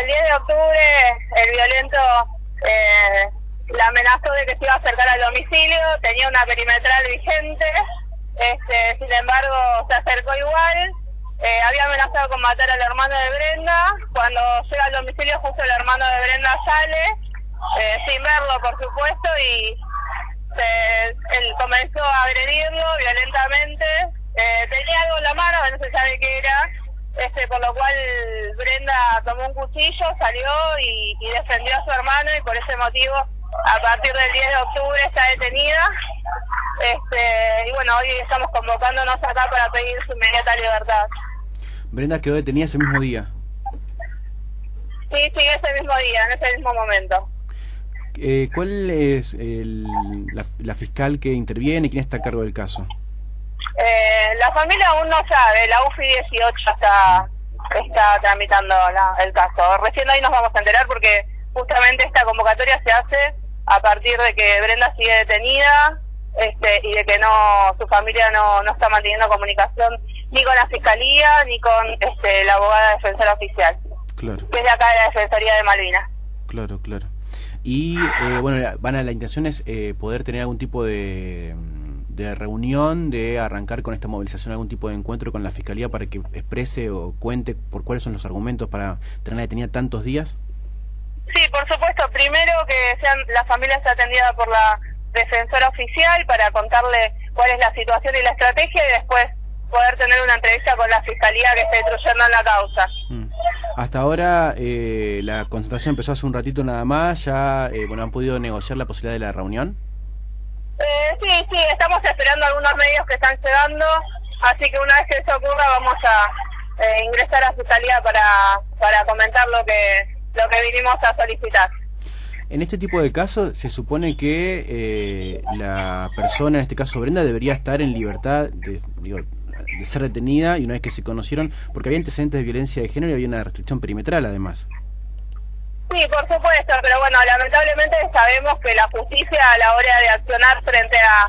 el 10 de octubre el violento eh, la amenazó de que se iba a acercar al domicilio, tenía una perimetral vigente, este, sin embargo se acercó igual, eh, había amenazado con matar al hermano de Brenda, cuando llega al domicilio justo el hermano de Brenda sale, eh, sin verlo por supuesto, y él comenzó a agredirlo violentamente, tenía algo en la mano, no se sabe qué era, este, por lo cual Brenda tomó un cuchillo, salió y, defendió a su hermano y por ese motivo a partir del 10 de octubre está detenida. Este, y bueno, hoy estamos convocándonos acá para pedir su inmediata libertad. Brenda quedó detenida ese mismo día. Sí, sí, ese mismo día, en ese mismo momento. Eh, ¿Cuál es la, la fiscal que interviene? ¿Quién está a cargo del caso? Eh, la familia aún no sabe, la UFI 18 está, está tramitando el caso. Recién hoy nos vamos a enterar porque justamente esta convocatoria se hace a partir de que Brenda sigue detenida este, y de que no su familia no, no está manteniendo comunicación ni con la fiscalía ni con este, la abogada defensora oficial. Claro. Que es de acá de la Defensoría de Malvinas. Claro, claro. Y eh, bueno, van a la intención es eh, poder tener algún tipo de de reunión, de arrancar con esta movilización algún tipo de encuentro con la Fiscalía para que exprese o cuente por cuáles son los argumentos para tenerla detenida tantos días? Sí, por supuesto. Primero que sean la familia sea atendida por la defensora oficial para contarle cuál es la situación y la estrategia y después poder tener una entrevista con la Fiscalía que está instruyendo en la causa. Mm. Hasta ahora eh, la concentración empezó hace un ratito nada más, ya eh, bueno han podido negociar la posibilidad de la reunión. Eh, sí, sí, estamos esperando algunos medios que están llegando, así que una vez que eso ocurra vamos a eh, ingresar a Fiscalía para, para comentar lo que, lo que vinimos a solicitar. En este tipo de casos se supone que eh, la persona, en este caso Brenda, debería estar en libertad de, de ser detenida y una vez que se conocieron, porque había antecedentes de violencia de género y había una restricción perimetral además. Sí, por supuesto, pero bueno, lamentablemente sabemos que la justicia a la hora de accionar frente a,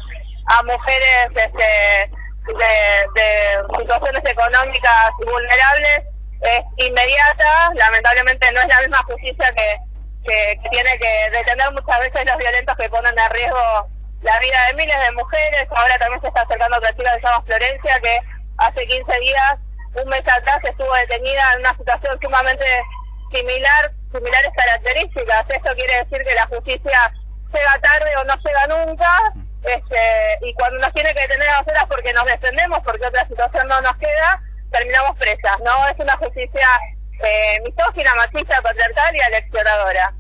a mujeres este, de, situaciones económicas vulnerables es inmediata, lamentablemente no es la misma justicia que, que, tiene que detener muchas veces los violentos que ponen en riesgo la vida de miles de mujeres, ahora también se está acercando otra chica que se llama Florencia, que hace 15 días, un mes atrás, estuvo detenida en una situación sumamente similar similares características. Esto quiere decir que la justicia llega tarde o no llega nunca, este, y cuando nos tiene que detener a nosotras porque nos defendemos, porque otra situación no nos queda, terminamos presas. No es una justicia eh, misógina, machista, patriarcal y aleccionadora.